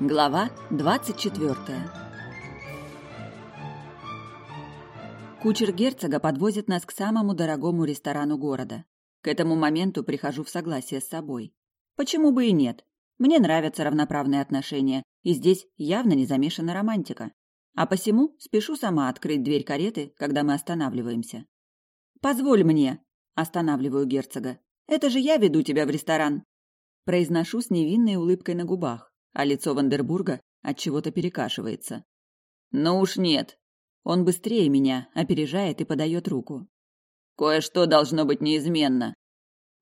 Глава 24 Кучер герцога подвозит нас к самому дорогому ресторану города. К этому моменту прихожу в согласие с собой. Почему бы и нет? Мне нравятся равноправные отношения, и здесь явно не замешана романтика. А посему спешу сама открыть дверь кареты, когда мы останавливаемся. «Позволь мне!» – останавливаю герцога. «Это же я веду тебя в ресторан!» Произношу с невинной улыбкой на губах а лицо Вандербурга от чего-то перекашивается. Ну уж нет. Он быстрее меня, опережает и подает руку. Кое-что должно быть неизменно.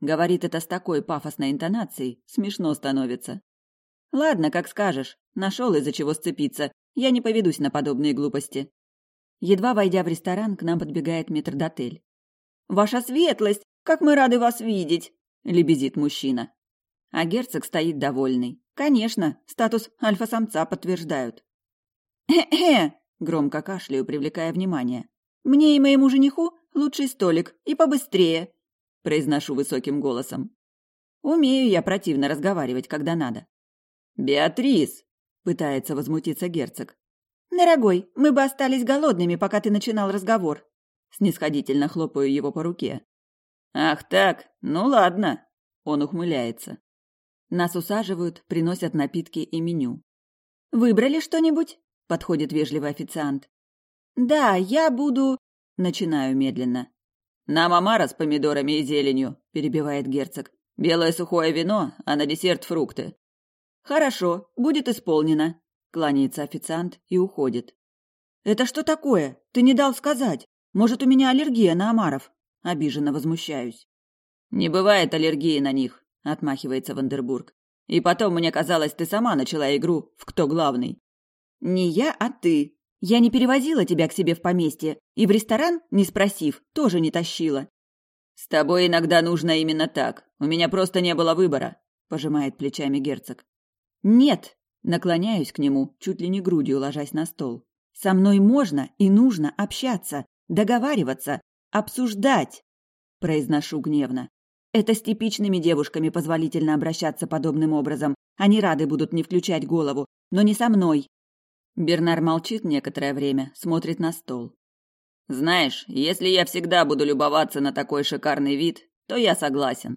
Говорит это с такой пафосной интонацией, смешно становится. Ладно, как скажешь. Нашел из-за чего сцепиться. Я не поведусь на подобные глупости. Едва войдя в ресторан, к нам подбегает метрдотель. «Ваша светлость! Как мы рады вас видеть!» – лебезит мужчина. А герцог стоит довольный. Конечно, статус альфа-самца подтверждают. «Хе-хе!» – громко кашляю, привлекая внимание. «Мне и моему жениху лучший столик, и побыстрее!» – произношу высоким голосом. Умею я противно разговаривать, когда надо. «Беатрис!» – пытается возмутиться герцог. «Дорогой, мы бы остались голодными, пока ты начинал разговор!» Снисходительно хлопаю его по руке. «Ах так, ну ладно!» – он ухмыляется. Нас усаживают, приносят напитки и меню. «Выбрали что-нибудь?» – подходит вежливый официант. «Да, я буду...» – начинаю медленно. «Нам омара с помидорами и зеленью», – перебивает герцог. «Белое сухое вино, а на десерт фрукты». «Хорошо, будет исполнено», – кланяется официант и уходит. «Это что такое? Ты не дал сказать. Может, у меня аллергия на омаров?» – обиженно возмущаюсь. «Не бывает аллергии на них отмахивается Вандербург. И потом мне казалось, ты сама начала игру в кто главный. Не я, а ты. Я не перевозила тебя к себе в поместье и в ресторан, не спросив, тоже не тащила. С тобой иногда нужно именно так. У меня просто не было выбора, пожимает плечами герцог. Нет, наклоняюсь к нему, чуть ли не грудью ложась на стол. Со мной можно и нужно общаться, договариваться, обсуждать, произношу гневно. Это с типичными девушками позволительно обращаться подобным образом. Они рады будут не включать голову, но не со мной. Бернар молчит некоторое время, смотрит на стол. Знаешь, если я всегда буду любоваться на такой шикарный вид, то я согласен.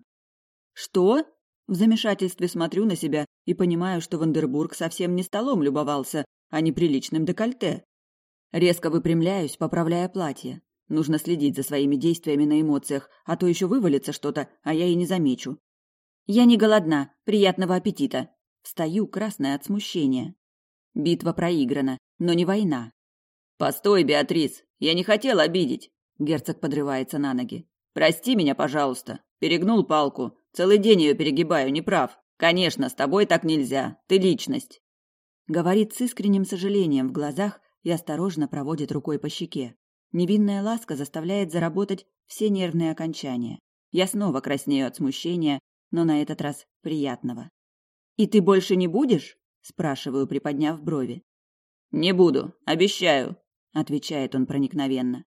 Что? В замешательстве смотрю на себя и понимаю, что Вандербург совсем не столом любовался, а неприличным декольте. Резко выпрямляюсь, поправляя платье. Нужно следить за своими действиями на эмоциях, а то еще вывалится что-то, а я и не замечу. Я не голодна. Приятного аппетита. Встаю, красная от смущения. Битва проиграна, но не война. Постой, Беатрис, я не хотел обидеть. Герцог подрывается на ноги. Прости меня, пожалуйста. Перегнул палку. Целый день ее перегибаю, не прав. Конечно, с тобой так нельзя. Ты личность. Говорит с искренним сожалением в глазах и осторожно проводит рукой по щеке. Невинная ласка заставляет заработать все нервные окончания. Я снова краснею от смущения, но на этот раз приятного. «И ты больше не будешь?» – спрашиваю, приподняв брови. «Не буду, обещаю», – отвечает он проникновенно.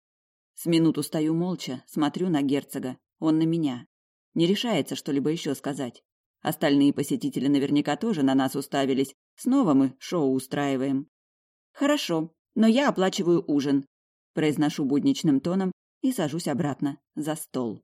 С минуту стою молча, смотрю на герцога, он на меня. Не решается что-либо еще сказать. Остальные посетители наверняка тоже на нас уставились. Снова мы шоу устраиваем. «Хорошо, но я оплачиваю ужин», Произношу будничным тоном и сажусь обратно за стол.